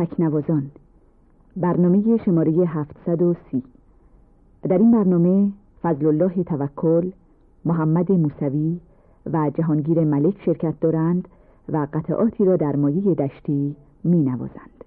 تکنوازان برنامه شماره 730 در این برنامه فضل الله توکل محمد موسوی و جهانگیر ملک شرکت دارند و قطعاتی را در مایه دشتی می نوازند.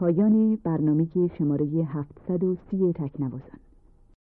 پایان برنامه شماره 730 تکنوازان.